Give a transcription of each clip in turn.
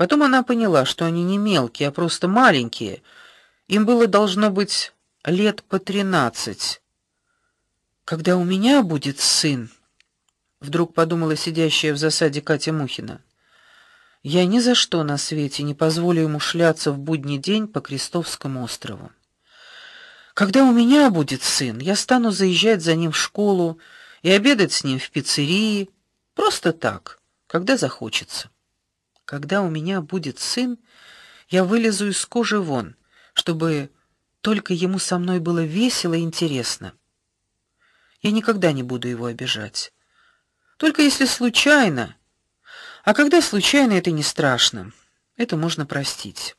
Потом она поняла, что они не мелкие, а просто маленькие. Им было должно быть лет по тринадцать. Когда у меня будет сын, вдруг подумала сидящая в засаде Катя Мухина. Я ни за что на свете не позволю ему шляться в будний день по Крестовскому острову. Когда у меня будет сын, я стану заезжать за ним в школу и обедать с ним в пиццерии, просто так, когда захочется. Когда у меня будет сын, я вылезу из кожи вон, чтобы только ему со мной было весело и интересно. Я никогда не буду его обижать. Только если случайно. А когда случайно, это не страшно. Это можно простить.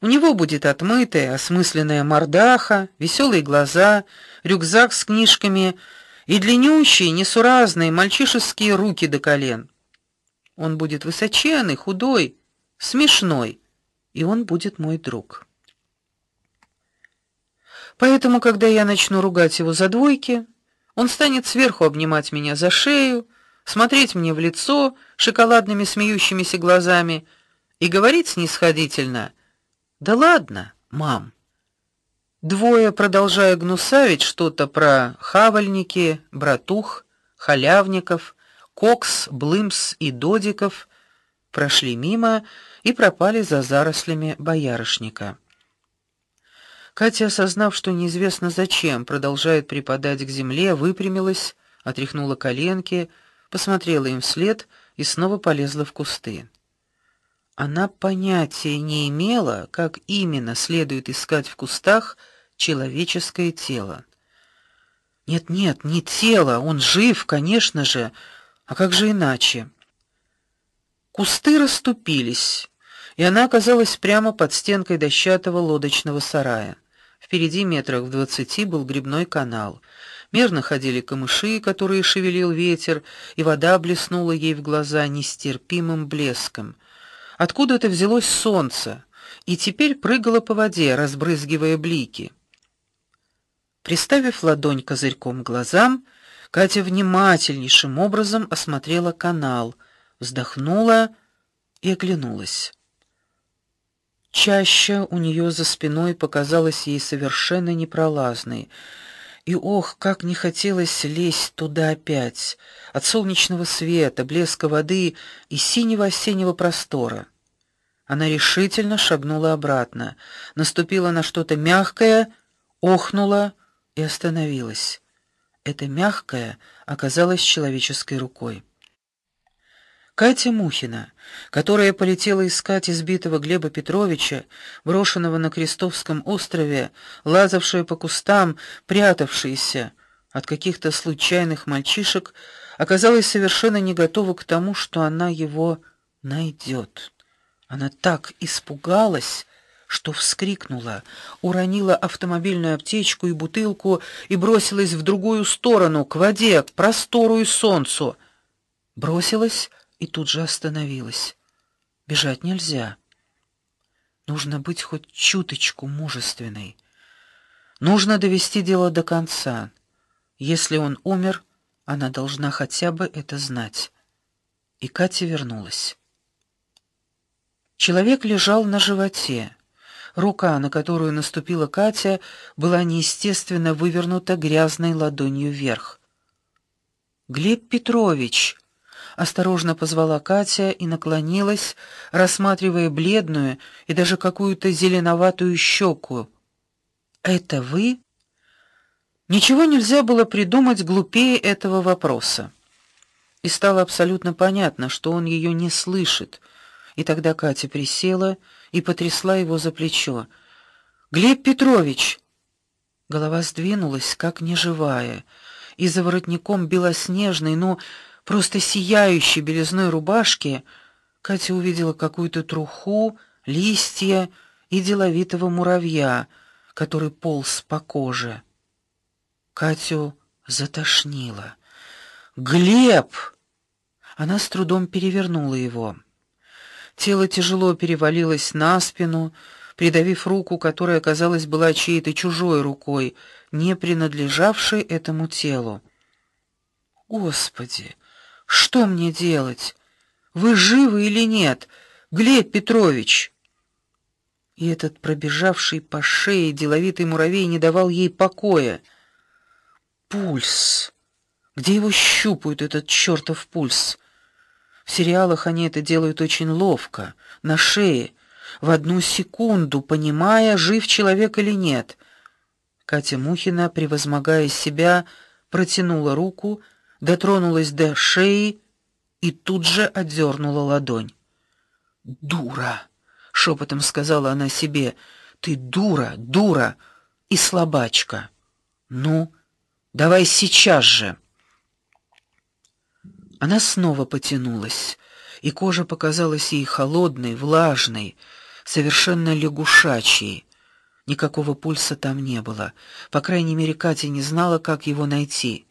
У него будет отмытая, осмысленная мордаха, веселые глаза, рюкзак с книжками и длиннющие, несуразные мальчишеские руки до колен. Он будет высоченный, худой, смешной, и он будет мой друг. Поэтому, когда я начну ругать его за двойки, он станет сверху обнимать меня за шею, смотреть мне в лицо шоколадными смеющимися глазами и говорить снисходительно: "Да ладно, мам". Двое, продолжая гнусавить что-то про хавальники, братух, халявников, Кокс, Блымс и Додиков прошли мимо и пропали за зарослями боярышника. Катя, осознав, что неизвестно зачем продолжает припадать к земле, выпрямилась, отряхнула коленки, посмотрела им вслед и снова полезла в кусты. Она понятия не имела, как именно следует искать в кустах человеческое тело. Нет, нет, не тело, он жив, конечно же, а как же иначе? Кусты расступились, и она оказалась прямо под стенкой дощатого лодочного сарая. Впереди метрах в двадцати был грибной канал. Мерно ходили камыши, которые шевелил ветер, и вода блеснула ей в глаза нестерпимым блеском. Откуда-то взялось солнце, и теперь прыгало по воде, разбрызгивая блики. Приставив ладонь козырьком к глазам, Катя внимательнейшим образом осмотрела канал, вздохнула и оглянулась. Чаще у нее за спиной показалась ей совершенно непролазной. И ох, как не хотелось лезть туда опять, от солнечного света, блеска воды и синего осеннего простора. Она решительно шагнула обратно, наступила на что-то мягкое, охнула и остановилась это мягкое оказалось человеческой рукой. Катя Мухина, которая полетела искать избитого Глеба Петровича, брошенного на Крестовском острове, лазавшая по кустам, прятавшаяся от каких-то случайных мальчишек, оказалась совершенно не готова к тому, что она его найдет. Она так испугалась, что вскрикнула, уронила автомобильную аптечку и бутылку и бросилась в другую сторону, к воде, к простору и солнцу. Бросилась и тут же остановилась. Бежать нельзя. Нужно быть хоть чуточку мужественной. Нужно довести дело до конца. Если он умер, она должна хотя бы это знать. И Катя вернулась. Человек лежал на животе. Рука, на которую наступила Катя, была неестественно вывернута грязной ладонью вверх. Глеб Петрович осторожно позвала Катя и наклонилась, рассматривая бледную и даже какую-то зеленоватую щеку. Это вы? Ничего нельзя было придумать глупее этого вопроса. И стало абсолютно понятно, что он ее не слышит. И тогда Катя присела и потрясла его за плечо. Глеб Петрович. Голова сдвинулась, как неживая, и за воротником белоснежной, ну, просто сияющей белизной рубашки Катя увидела какую-то труху, листья и деловитого муравья, который полз по коже. Катю затошнило. Глеб. Она с трудом перевернула его. Тело тяжело перевалилось на спину, придавив руку, которая, казалось, была чьей-то чужой рукой, не принадлежавшей этому телу. Господи, что мне делать? Вы живы или нет? Глеб Петрович. И этот пробежавший по шее деловитый муравей не давал ей покоя. Пульс. Где его щупают этот чёртов пульс? В сериалах они это делают очень ловко, на шее, в одну секунду, понимая, жив человек или нет. Катя Мухина, превозмогая себя, протянула руку, дотронулась до шеи и тут же отдернула ладонь. "Дура", шепотом сказала она себе. "Ты дура, дура и слабачка. Ну, давай сейчас же". Она снова потянулась, и кожа показалась ей холодной, влажной, совершенно лягушачьей. Никакого пульса там не было. По крайней мере, Катя не знала, как его найти.